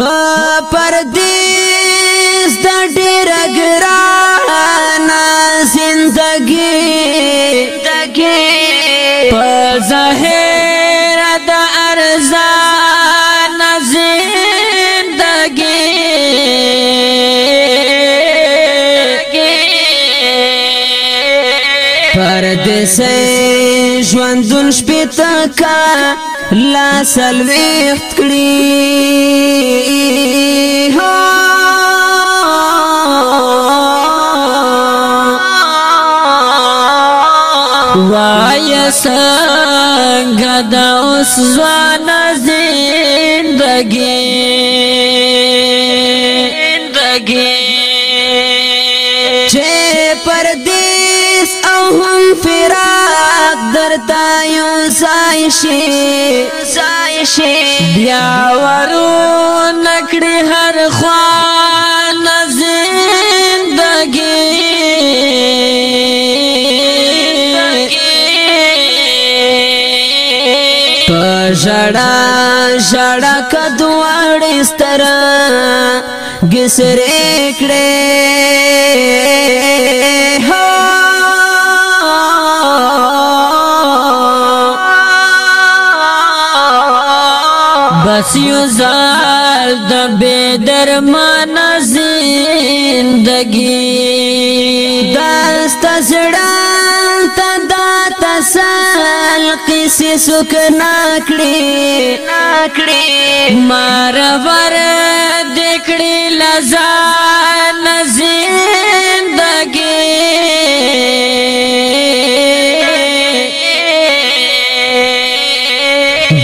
ها پردیس د ډیر ګران زندگی زندگی په ظاهر د ارزان زندگی پردیس ژوندون شپته کا لا سلويخت کړي وای څنګه د اوس ځوان زندګي زندګي چې پر دې یو هم فراق درتا یو سایشی سایشی بیا ورو نکړي هر خوا نزندګي ژړا ژړا کدوړې ستر گسره کړې هو اسی زال د بے درمان زندگی دست زړان ته دا تسل قصې سکنا کړې ناکړې ما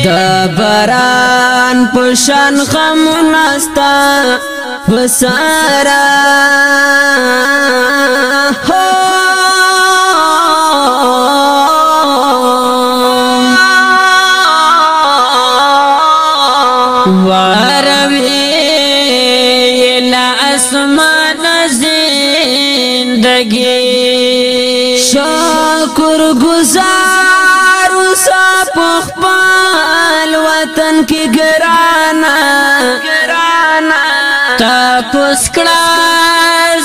د بران پشان غم نستا بسارا واروی لا اسمان زندگی شکر گزار وسا پخ وطن کی گرانا گرانا تا پسکڑا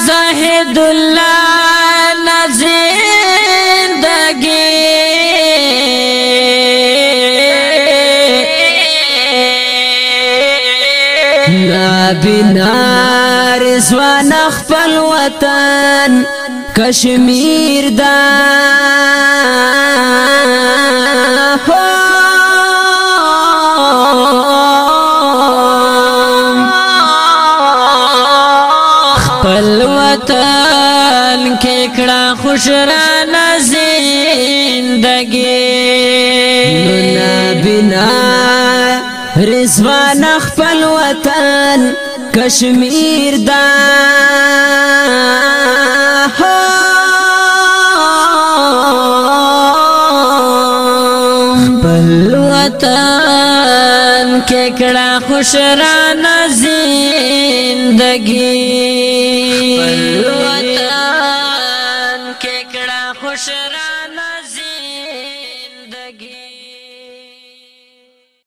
زاہد اللہ نزندگی نابینا رزوان اخفل وطن کشمیر دان کړه خوشاله زندګي نونا بنا رضوان خپل وطن کشمیر دا خپل وطن کې کړه خوشاله زندګي خپل وطن مشران